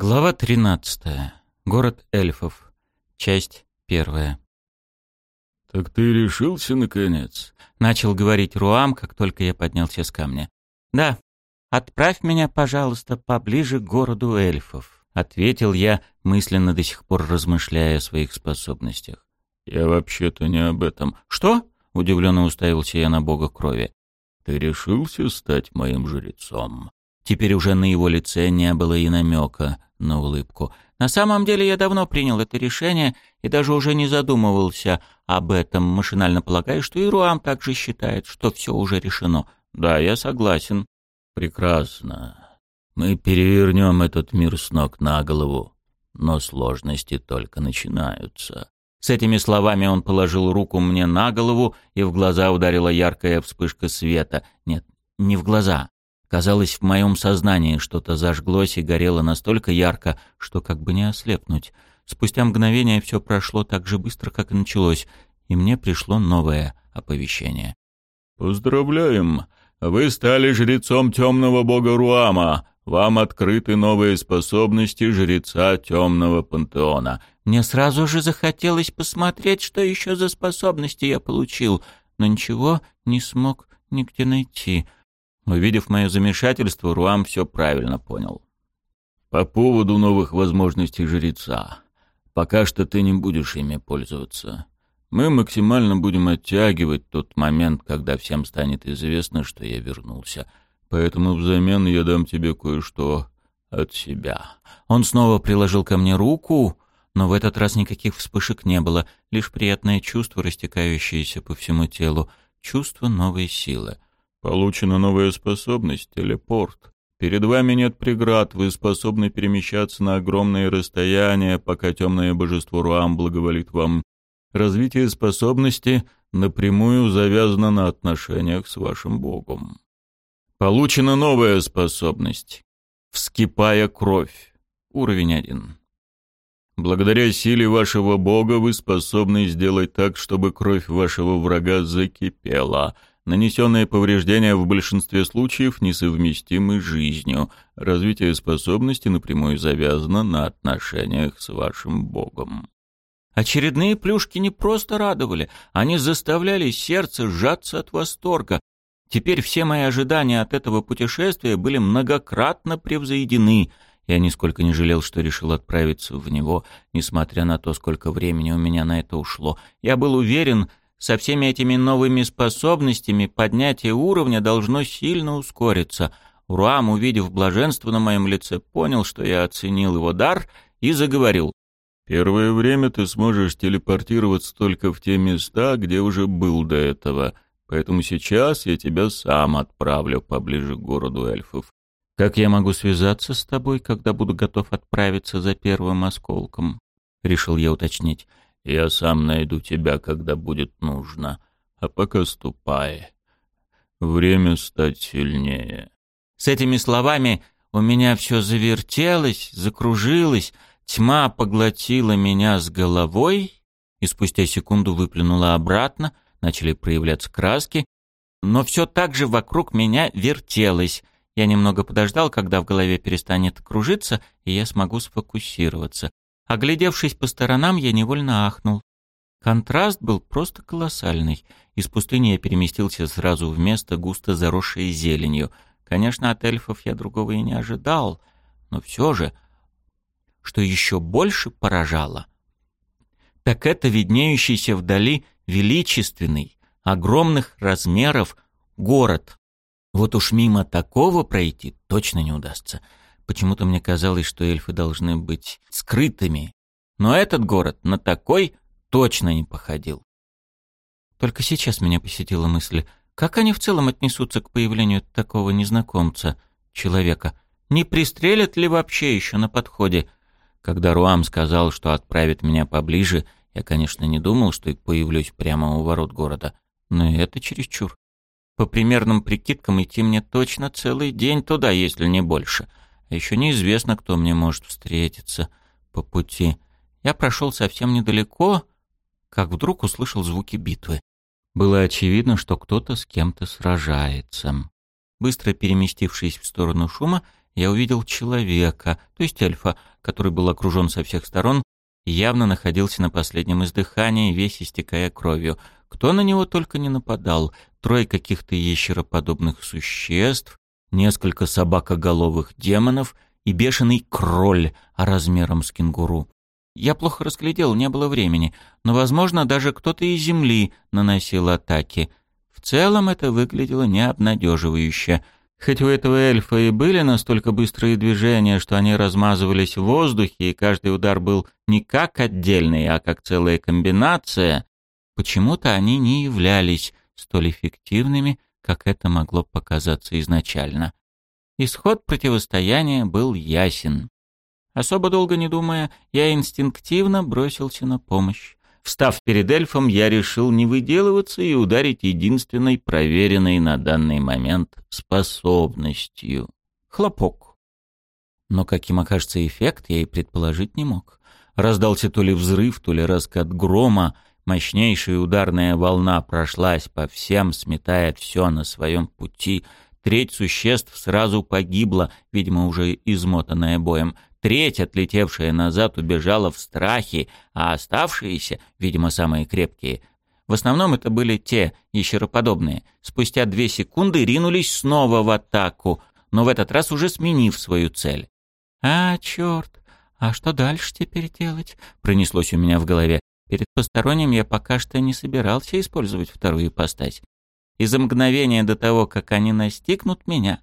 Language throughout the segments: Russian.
Глава 13. Город эльфов. Часть первая. «Так ты решился, наконец?» — начал говорить Руам, как только я поднялся с камня. «Да, отправь меня, пожалуйста, поближе к городу эльфов», — ответил я, мысленно до сих пор размышляя о своих способностях. «Я вообще-то не об этом». «Что?» — удивленно уставился я на бога крови. «Ты решился стать моим жрецом?» Теперь уже на его лице не было и намека на улыбку. На самом деле я давно принял это решение и даже уже не задумывался об этом, машинально полагая, что и Руам также считает, что все уже решено. Да, я согласен. Прекрасно. Мы перевернем этот мир с ног на голову, но сложности только начинаются. С этими словами он положил руку мне на голову, и в глаза ударила яркая вспышка света. Нет, не в глаза, Казалось, в моем сознании что-то зажглось и горело настолько ярко, что как бы не ослепнуть. Спустя мгновение все прошло так же быстро, как и началось, и мне пришло новое оповещение. «Поздравляем! Вы стали жрецом темного бога Руама. Вам открыты новые способности жреца темного пантеона». Мне сразу же захотелось посмотреть, что еще за способности я получил, но ничего не смог нигде найти — Увидев мое замешательство, Руам все правильно понял. «По поводу новых возможностей жреца. Пока что ты не будешь ими пользоваться. Мы максимально будем оттягивать тот момент, когда всем станет известно, что я вернулся. Поэтому взамен я дам тебе кое-что от себя». Он снова приложил ко мне руку, но в этот раз никаких вспышек не было, лишь приятное чувство, растекающееся по всему телу, чувство новой силы — Получена новая способность — телепорт. Перед вами нет преград, вы способны перемещаться на огромные расстояния, пока темное божество Руам благоволит вам. Развитие способности напрямую завязано на отношениях с вашим богом. Получена новая способность — вскипая кровь. Уровень один. Благодаря силе вашего бога вы способны сделать так, чтобы кровь вашего врага закипела — Нанесенные повреждения в большинстве случаев несовместимы с жизнью. Развитие способности напрямую завязано на отношениях с вашим богом. Очередные плюшки не просто радовали, они заставляли сердце сжаться от восторга. Теперь все мои ожидания от этого путешествия были многократно превзойдены. Я нисколько не жалел, что решил отправиться в него, несмотря на то, сколько времени у меня на это ушло. Я был уверен, со всеми этими новыми способностями поднятие уровня должно сильно ускориться. Руам, увидев блаженство на моем лице, понял, что я оценил его дар и заговорил. «Первое время ты сможешь телепортироваться только в те места, где уже был до этого, поэтому сейчас я тебя сам отправлю поближе к городу эльфов». «Как я могу связаться с тобой, когда буду готов отправиться за первым осколком?» — решил я уточнить. Я сам найду тебя, когда будет нужно. А пока ступай. Время стать сильнее». С этими словами у меня все завертелось, закружилось, тьма поглотила меня с головой и спустя секунду выплюнула обратно, начали проявляться краски, но все так же вокруг меня вертелось. Я немного подождал, когда в голове перестанет кружиться, и я смогу сфокусироваться. Оглядевшись по сторонам, я невольно ахнул. Контраст был просто колоссальный. Из пустыни я переместился сразу в место, густо заросшее зеленью. Конечно, от эльфов я другого и не ожидал, но все же, что еще больше поражало, так это виднеющийся вдали величественный, огромных размеров город. Вот уж мимо такого пройти точно не удастся. Почему-то мне казалось, что эльфы должны быть скрытыми. Но этот город на такой точно не походил. Только сейчас меня посетила мысль, как они в целом отнесутся к появлению такого незнакомца, человека? Не пристрелят ли вообще еще на подходе? Когда Руам сказал, что отправит меня поближе, я, конечно, не думал, что появлюсь прямо у ворот города. Но это чересчур. По примерным прикидкам идти мне точно целый день туда, если не больше. Еще неизвестно, кто мне может встретиться по пути. Я прошел совсем недалеко, как вдруг услышал звуки битвы. Было очевидно, что кто-то с кем-то сражается. Быстро переместившись в сторону шума, я увидел человека, то есть эльфа, который был окружен со всех сторон, явно находился на последнем издыхании, весь истекая кровью. Кто на него только не нападал. Трое каких-то ящероподобных существ, несколько собакоголовых демонов и бешеный кроль размером с кенгуру. Я плохо расглядел, не было времени, но, возможно, даже кто-то из земли наносил атаки. В целом это выглядело необнадеживающе. Хоть у этого эльфа и были настолько быстрые движения, что они размазывались в воздухе, и каждый удар был не как отдельный, а как целая комбинация, почему-то они не являлись столь эффективными, как это могло показаться изначально. Исход противостояния был ясен. Особо долго не думая, я инстинктивно бросился на помощь. Встав перед эльфом, я решил не выделываться и ударить единственной проверенной на данный момент способностью. Хлопок. Но каким окажется эффект, я и предположить не мог. Раздался то ли взрыв, то ли раскат грома, мощнейшая ударная волна прошлась по всем, сметая все на своем пути. Треть существ сразу погибла, видимо, уже измотанная боем — Треть, отлетевшая назад, убежала в страхе, а оставшиеся, видимо, самые крепкие, в основном это были те, ящероподобные, спустя две секунды ринулись снова в атаку, но в этот раз уже сменив свою цель. «А, черт! А что дальше теперь делать?» — пронеслось у меня в голове. Перед посторонним я пока что не собирался использовать вторую ипостась. Из-за мгновения до того, как они настигнут меня,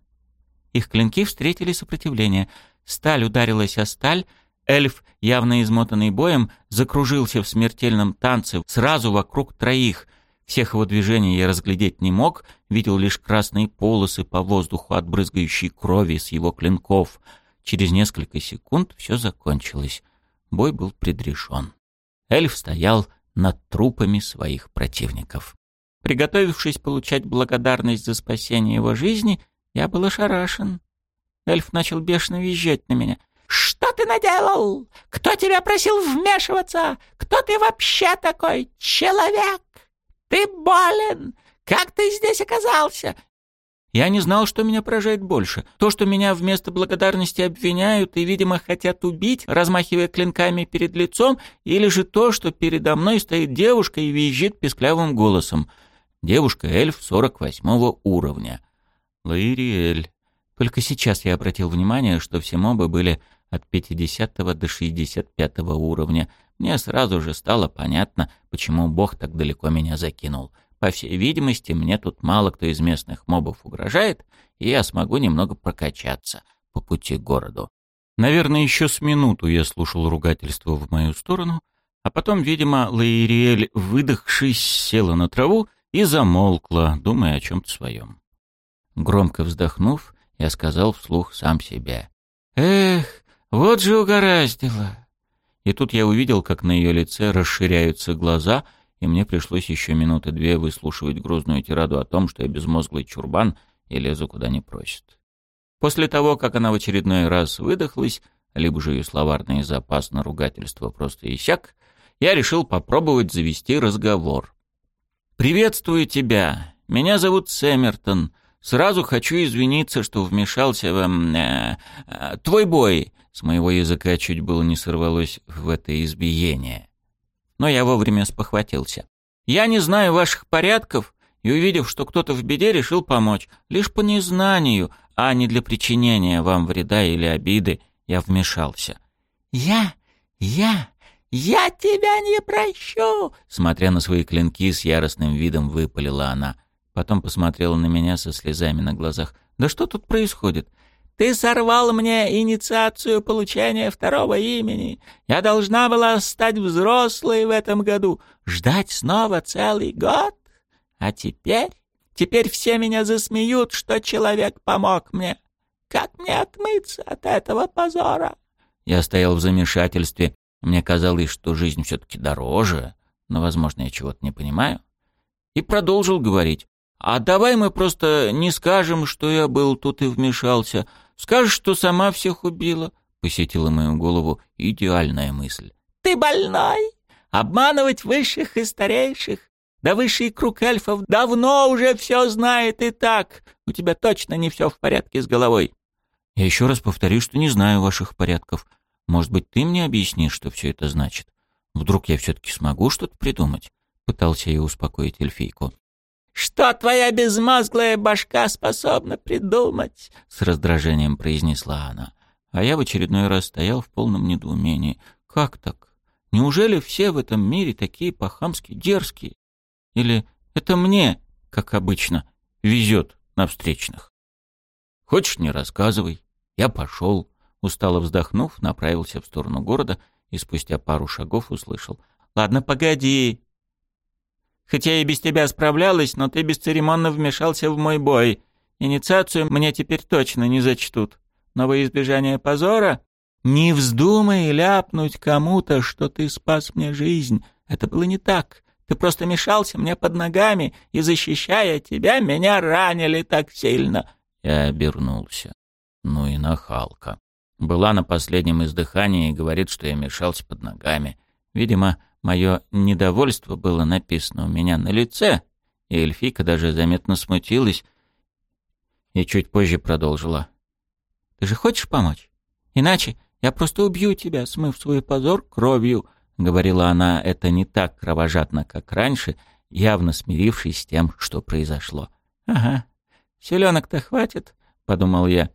их клинки встретили сопротивление — Сталь ударилась о сталь, эльф, явно измотанный боем, закружился в смертельном танце сразу вокруг троих. Всех его движений я разглядеть не мог, видел лишь красные полосы по воздуху от брызгающей крови с его клинков. Через несколько секунд все закончилось. Бой был предрешен. Эльф стоял над трупами своих противников. Приготовившись получать благодарность за спасение его жизни, я был ошарашен. Эльф начал бешено визжать на меня. «Что ты наделал? Кто тебя просил вмешиваться? Кто ты вообще такой? Человек? Ты болен? Как ты здесь оказался?» Я не знал, что меня поражает больше. То, что меня вместо благодарности обвиняют и, видимо, хотят убить, размахивая клинками перед лицом, или же то, что передо мной стоит девушка и визжит песклявым голосом. Девушка-эльф 48 уровня. Лаириэль. Только сейчас я обратил внимание, что все мобы были от 50 до 65 уровня. Мне сразу же стало понятно, почему бог так далеко меня закинул. По всей видимости, мне тут мало кто из местных мобов угрожает, и я смогу немного прокачаться по пути к городу. Наверное, еще с минуту я слушал ругательство в мою сторону, а потом, видимо, Лаириэль, выдохшись, села на траву и замолкла, думая о чем-то своем. Громко вздохнув, я сказал вслух сам себе. «Эх, вот же угораздило!» И тут я увидел, как на ее лице расширяются глаза, и мне пришлось еще минуты две выслушивать грузную тираду о том, что я безмозглый чурбан и лезу куда не просит. После того, как она в очередной раз выдохлась, либо же ее словарный запас на ругательство просто иссяк, я решил попробовать завести разговор. «Приветствую тебя. Меня зовут Сэмертон. Сразу хочу извиниться, что вмешался в... Э, э, твой бой. С моего языка чуть было не сорвалось в это избиение. Но я вовремя спохватился. Я не знаю ваших порядков, и, увидев, что кто-то в беде, решил помочь. Лишь по незнанию, а не для причинения вам вреда или обиды, я вмешался. «Я? Я? Я тебя не прощу!» Смотря на свои клинки, с яростным видом выпалила она. Потом посмотрела на меня со слезами на глазах. «Да что тут происходит?» «Ты сорвал мне инициацию получения второго имени. Я должна была стать взрослой в этом году. Ждать снова целый год? А теперь? Теперь все меня засмеют, что человек помог мне. Как мне отмыться от этого позора?» Я стоял в замешательстве. Мне казалось, что жизнь все-таки дороже, но, возможно, я чего-то не понимаю. И продолжил говорить. А давай мы просто не скажем, что я был тут и вмешался. Скажешь, что сама всех убила. Посетила мою голову идеальная мысль. Ты больной? Обманывать высших и старейших? Да высший круг эльфов давно уже все знает и так. У тебя точно не все в порядке с головой. Я еще раз повторю, что не знаю ваших порядков. Может быть, ты мне объяснишь, что все это значит? Вдруг я все-таки смогу что-то придумать?» Пытался я успокоить эльфийку. «Что твоя безмозглая башка способна придумать?» С раздражением произнесла она. А я в очередной раз стоял в полном недоумении. «Как так? Неужели все в этом мире такие по-хамски дерзкие? Или это мне, как обычно, везет на встречных?» «Хочешь, не рассказывай. Я пошел». Устало вздохнув, направился в сторону города и спустя пару шагов услышал. «Ладно, погоди. Хотя и без тебя справлялась, но ты бесцеремонно вмешался в мой бой. Инициацию мне теперь точно не зачтут. Но во избежание позора не вздумай ляпнуть кому-то, что ты спас мне жизнь. Это было не так. Ты просто мешался мне под ногами, и, защищая тебя, меня ранили так сильно. Я обернулся. Ну и нахалка. Была на последнем издыхании и говорит, что я мешался под ногами. Видимо, Мое недовольство было написано у меня на лице, и эльфийка даже заметно смутилась и чуть позже продолжила. «Ты же хочешь помочь? Иначе я просто убью тебя, смыв свой позор кровью», — говорила она это не так кровожадно, как раньше, явно смирившись с тем, что произошло. «Ага, селенок-то хватит», — подумал я.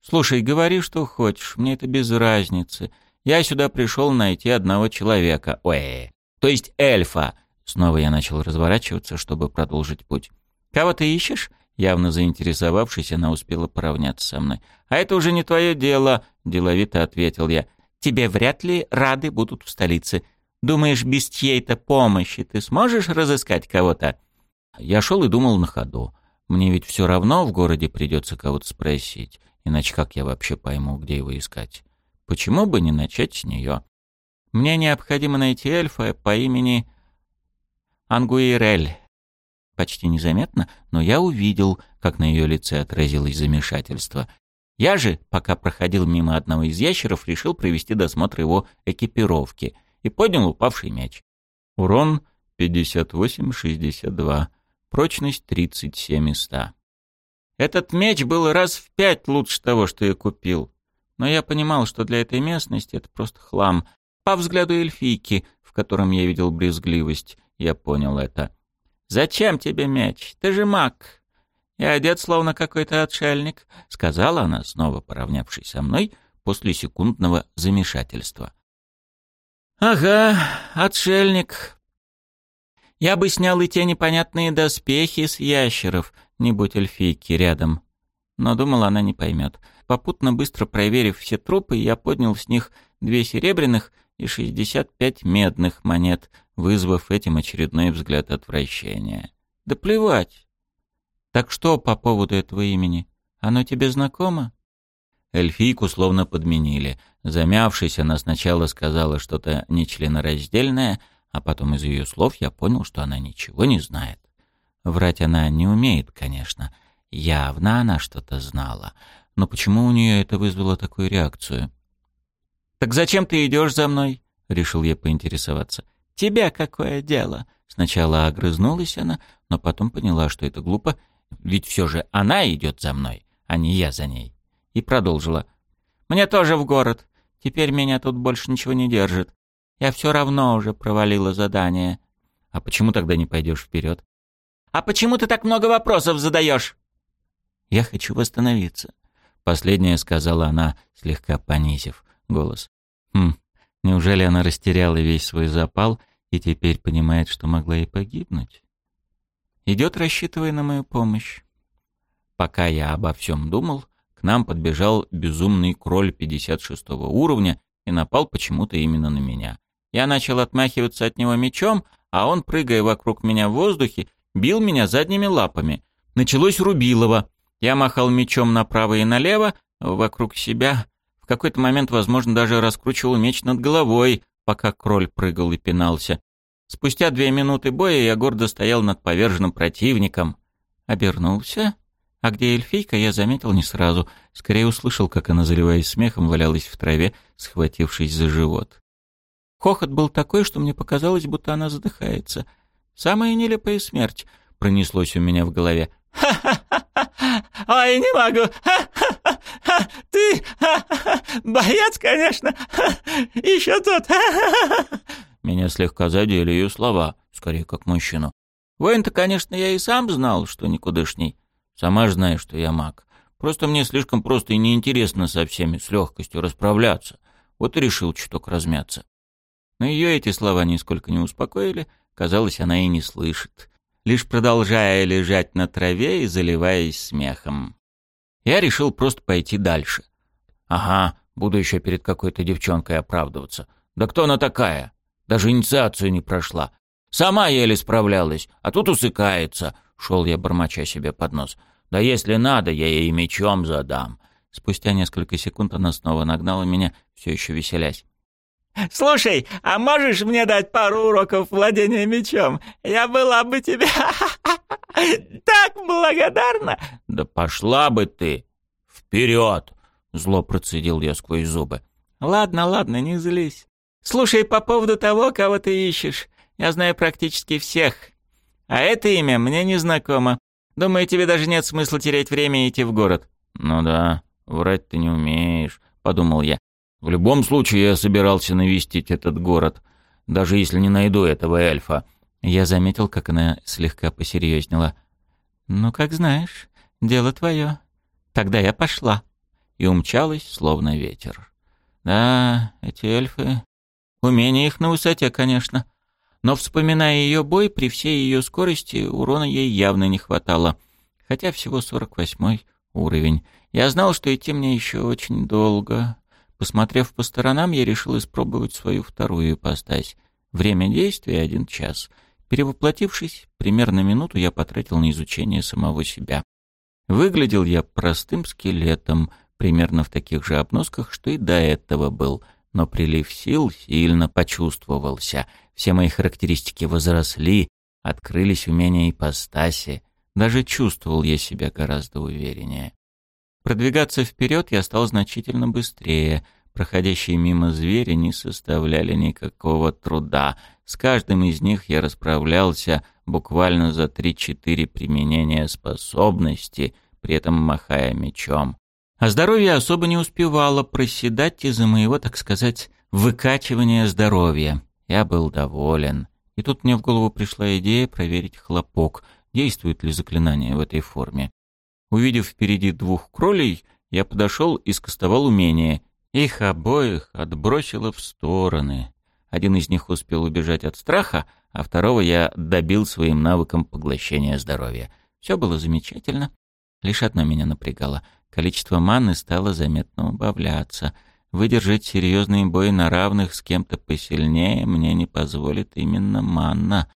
«Слушай, говори, что хочешь, мне это без разницы. Я сюда пришел найти одного человека. Ой, то есть эльфа. Снова я начал разворачиваться, чтобы продолжить путь. Кого ты ищешь? Явно заинтересовавшись, она успела поравняться со мной. «А это уже не твое дело», — деловито ответил я. «Тебе вряд ли рады будут в столице. Думаешь, без чьей-то помощи ты сможешь разыскать кого-то?» Я шел и думал на ходу. Мне ведь все равно в городе придется кого-то спросить, иначе как я вообще пойму, где его искать? Почему бы не начать с нее? Мне необходимо найти эльфа по имени Ангуирель. Почти незаметно, но я увидел, как на ее лице отразилось замешательство. Я же, пока проходил мимо одного из ящеров, решил провести досмотр его экипировки и поднял упавший мяч. Урон 58-62, прочность 37 из 100. Этот меч был раз в пять лучше того, что я купил но я понимал, что для этой местности это просто хлам. По взгляду эльфийки, в котором я видел брезгливость, я понял это. «Зачем тебе мяч? Ты же маг!» «И одет словно какой-то отшельник», — сказала она, снова поравнявшись со мной после секундного замешательства. «Ага, отшельник. Я бы снял и те непонятные доспехи с ящеров, не будь эльфийки рядом. Но думала, она не поймет. Попутно быстро проверив все трупы, я поднял с них две серебряных и шестьдесят пять медных монет, вызвав этим очередной взгляд отвращения. Да плевать. Так что по поводу этого имени? Оно тебе знакомо? Эльфийку словно подменили. Замявшись, она сначала сказала что-то нечленораздельное, а потом из ее слов я понял, что она ничего не знает. Врать она не умеет, конечно. Явно она что-то знала но почему у нее это вызвало такую реакцию? «Так зачем ты идешь за мной?» — решил я поинтересоваться. «Тебя какое дело?» Сначала огрызнулась она, но потом поняла, что это глупо, ведь все же она идет за мной, а не я за ней. И продолжила. «Мне тоже в город. Теперь меня тут больше ничего не держит. Я все равно уже провалила задание». «А почему тогда не пойдешь вперед?» «А почему ты так много вопросов задаешь?» «Я хочу восстановиться. Последнее сказала она, слегка понизив голос. Хм, неужели она растеряла весь свой запал и теперь понимает, что могла и погибнуть? Идет, рассчитывая на мою помощь. Пока я обо всем думал, к нам подбежал безумный кроль 56 уровня и напал почему-то именно на меня. Я начал отмахиваться от него мечом, а он, прыгая вокруг меня в воздухе, бил меня задними лапами. Началось рубилово. Я махал мечом направо и налево, вокруг себя. В какой-то момент, возможно, даже раскручивал меч над головой, пока кроль прыгал и пинался. Спустя две минуты боя я гордо стоял над поверженным противником. Обернулся. А где эльфийка, я заметил не сразу. Скорее услышал, как она, заливаясь смехом, валялась в траве, схватившись за живот. Хохот был такой, что мне показалось, будто она задыхается. Самая нелепая смерть пронеслось у меня в голове. «Ха-ха-ха! Ой, не могу! Ха-ха-ха! Ты ха-ха-ха! боец, конечно! Еще тот! Ха-ха-ха!» Меня слегка задели ее слова, скорее как мужчину. Воин-то, конечно, я и сам знал, что никудышний. Сама ж знаешь, что я маг. Просто мне слишком просто и неинтересно со всеми с легкостью расправляться. Вот и решил чуток размяться. Но ее эти слова нисколько не успокоили. Казалось, она и не слышит, лишь продолжая лежать на траве и заливаясь смехом. Я решил просто пойти дальше. Ага, буду еще перед какой-то девчонкой оправдываться. Да кто она такая? Даже инициацию не прошла. Сама еле справлялась, а тут усыкается. Шел я, бормоча себе под нос. Да если надо, я ей мечом задам. Спустя несколько секунд она снова нагнала меня, все еще веселясь. «Слушай, а можешь мне дать пару уроков владения мечом? Я была бы тебе так благодарна!» «Да пошла бы ты! Вперед!» — зло процедил я сквозь зубы. «Ладно, ладно, не злись. Слушай, по поводу того, кого ты ищешь, я знаю практически всех. А это имя мне не знакомо. Думаю, тебе даже нет смысла терять время и идти в город». «Ну да, врать ты не умеешь», — подумал я. В любом случае я собирался навестить этот город, даже если не найду этого эльфа. Я заметил, как она слегка посерьезнела. «Ну, как знаешь, дело твое. Тогда я пошла». И умчалась, словно ветер. Да, эти эльфы... Умение их на высоте, конечно. Но, вспоминая ее бой, при всей ее скорости урона ей явно не хватало. Хотя всего сорок восьмой уровень. Я знал, что идти мне еще очень долго. Посмотрев по сторонам, я решил испробовать свою вторую ипостась. Время действия — один час. Перевоплотившись, примерно минуту я потратил на изучение самого себя. Выглядел я простым скелетом, примерно в таких же обносках, что и до этого был, но прилив сил сильно почувствовался. Все мои характеристики возросли, открылись умения ипостаси. Даже чувствовал я себя гораздо увереннее. Продвигаться вперед я стал значительно быстрее. Проходящие мимо звери не составляли никакого труда. С каждым из них я расправлялся буквально за 3-4 применения способности, при этом махая мечом. А здоровье особо не успевало проседать из-за моего, так сказать, выкачивания здоровья. Я был доволен. И тут мне в голову пришла идея проверить хлопок, действует ли заклинание в этой форме. Увидев впереди двух кролей, я подошел и скостовал умение. Их обоих отбросило в стороны. Один из них успел убежать от страха, а второго я добил своим навыком поглощения здоровья. Все было замечательно. Лишь одно меня напрягало. Количество маны стало заметно убавляться. Выдержать серьезный бой на равных с кем-то посильнее мне не позволит именно манна.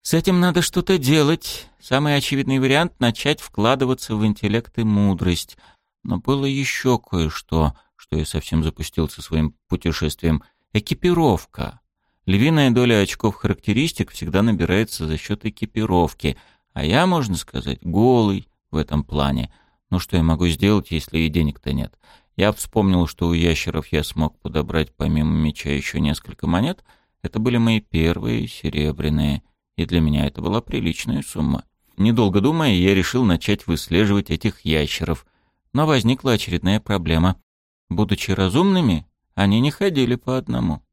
С этим надо что-то делать. Самый очевидный вариант — начать вкладываться в интеллект и мудрость. Но было еще кое-что, что я совсем запустил со своим путешествием. Экипировка. Львиная доля очков характеристик всегда набирается за счет экипировки, а я, можно сказать, голый в этом плане. Ну что я могу сделать, если и денег-то нет? Я вспомнил, что у ящеров я смог подобрать помимо меча еще несколько монет. Это были мои первые серебряные — и для меня это была приличная сумма. Недолго думая, я решил начать выслеживать этих ящеров, но возникла очередная проблема. Будучи разумными, они не ходили по одному.